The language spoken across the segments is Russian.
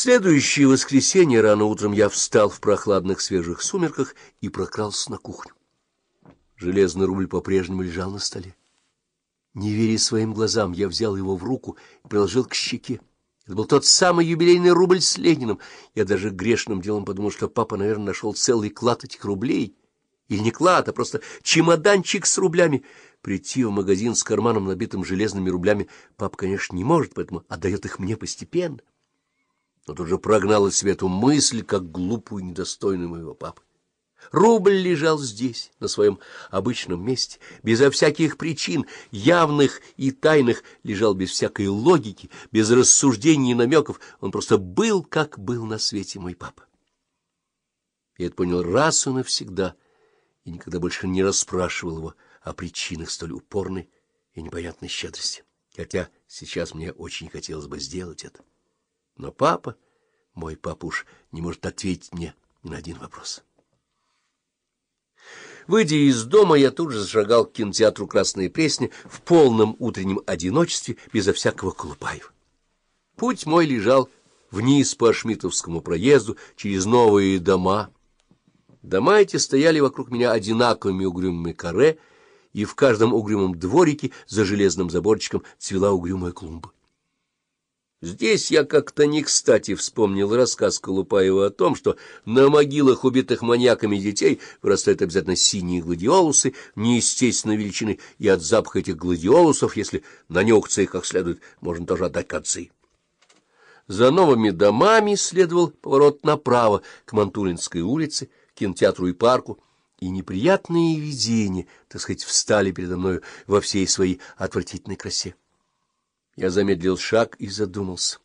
следующее воскресенье рано утром я встал в прохладных свежих сумерках и прокрался на кухню. Железный рубль по-прежнему лежал на столе. Не веря своим глазам, я взял его в руку и приложил к щеке. Это был тот самый юбилейный рубль с Лениным. Я даже грешным делом подумал, что папа, наверное, нашел целый клад этих рублей. Или не клад, а просто чемоданчик с рублями. Прийти в магазин с карманом, набитым железными рублями, папа, конечно, не может, поэтому отдает их мне постепенно. Но тут же прогнал себя эту мысль, как глупую недостойную моего папы. Рубль лежал здесь, на своем обычном месте, безо всяких причин, явных и тайных, лежал без всякой логики, без рассуждений и намеков. Он просто был, как был на свете мой папа. Я это понял раз и навсегда, и никогда больше не расспрашивал его о причинах столь упорной и непонятной щедрости, хотя сейчас мне очень хотелось бы сделать это. Но папа, мой папуш, не может ответить мне ни на один вопрос. Выйдя из дома, я тут же зашагал к кинотеатру «Красная пресня» в полном утреннем одиночестве, безо всякого Колупаева. Путь мой лежал вниз по Шмитовскому проезду, через новые дома. Дома эти стояли вокруг меня одинаковыми угрюмыми каре, и в каждом угрюмом дворике за железным заборчиком цвела угрюмая клумба. Здесь я как-то не кстати вспомнил рассказ Колупаева о том, что на могилах убитых маньяками детей вырастают обязательно синие гладиолусы неестественной величины, и от запаха этих гладиолусов, если нанюхаться их как следует, можно тоже отдать концы. За новыми домами следовал поворот направо к Мантулинской улице, кинотеатру и парку, и неприятные видения, так сказать, встали передо мной во всей своей отвратительной красе. Я замедлил шаг и задумался.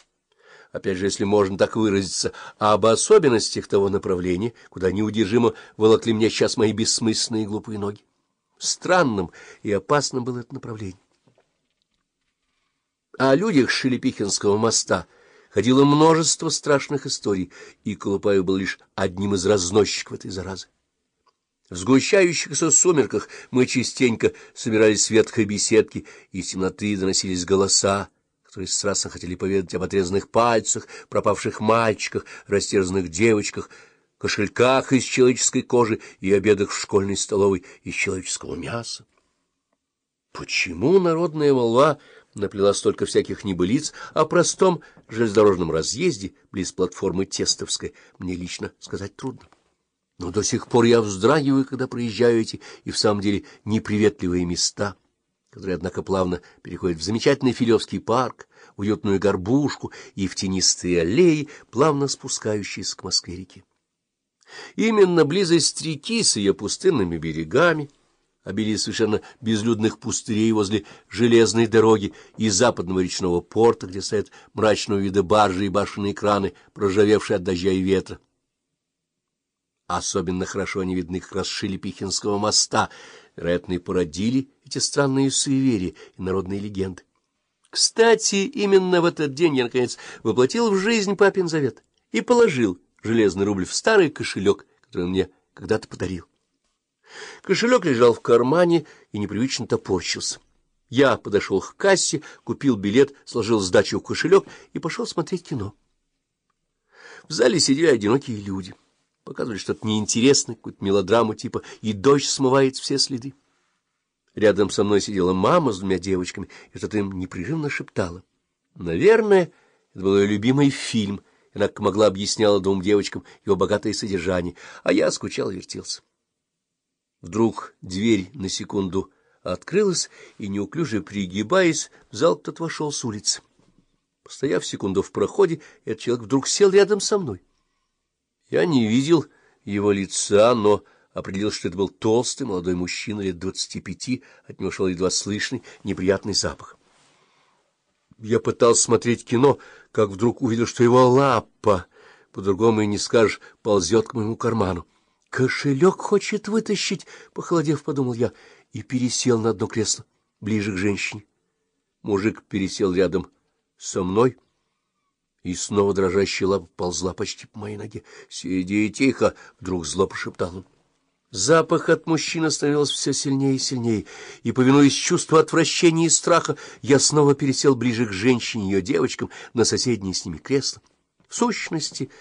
Опять же, если можно так выразиться, об особенностях того направления, куда неудержимо волокли меня сейчас мои бессмысленные глупые ноги. Странным и опасным было это направление. О людях Шелепихинского моста ходило множество страшных историй, и Колупаев был лишь одним из разносчиков этой заразы. В сгущающихся сумерках мы частенько собирались в ветхой беседке, и из темноты доносились голоса, которые страстно хотели поведать об отрезанных пальцах, пропавших мальчиках, растерзанных девочках, кошельках из человеческой кожи и обедах в школьной столовой из человеческого мяса. Почему народная молва наплела столько всяких небылиц о простом железнодорожном разъезде близ платформы Тестовской, мне лично сказать трудно. Но до сих пор я вздрагиваю, когда проезжаю эти и в самом деле неприветливые места, которые, однако, плавно переходят в замечательный Филевский парк, уютную горбушку и в тенистые аллеи, плавно спускающиеся к Москве-реке. Именно близость реки с ее пустынными берегами, обилие совершенно безлюдных пустырей возле железной дороги и западного речного порта, где стоят мрачного вида баржи и башенные краны, проржавевшие от дождя и ветра, Особенно хорошо они видны как раз Шелепихинского моста, вероятно, и породили эти странные суеверия и народные легенды. Кстати, именно в этот день я, наконец, воплотил в жизнь папин завет и положил железный рубль в старый кошелек, который он мне когда-то подарил. Кошелек лежал в кармане и непривычно топорщился. Я подошел к кассе, купил билет, сложил сдачу в кошелек и пошел смотреть кино. В зале сидели одинокие люди — показывали что-то неинтересное, какую-то мелодраму типа «И дождь смывает все следы». Рядом со мной сидела мама с двумя девочками и что-то им непрерывно шептала. Наверное, это был ее любимый фильм, и она как могла объясняла двум девочкам его богатое содержание, а я скучал и вертелся. Вдруг дверь на секунду открылась, и, неуклюже пригибаясь, в зал кто-то вошел с улицы. Постояв секунду в проходе, этот человек вдруг сел рядом со мной. Я не видел его лица, но определил, что это был толстый молодой мужчина лет двадцати пяти, от него шел едва слышный неприятный запах. Я пытался смотреть кино, как вдруг увидел, что его лапа, по-другому и не скажешь, ползет к моему карману. «Кошелек хочет вытащить», — похолодев, подумал я, и пересел на одно кресло, ближе к женщине. Мужик пересел рядом со мной, — и снова дрожащая лапа ползла почти по моей ноге. — Сиди тихо! — вдруг зло прошептал он. Запах от мужчины становился все сильнее и сильнее, и, повинуясь чувству отвращения и страха, я снова пересел ближе к женщине и ее девочкам на соседнее с ними кресло. В сущности,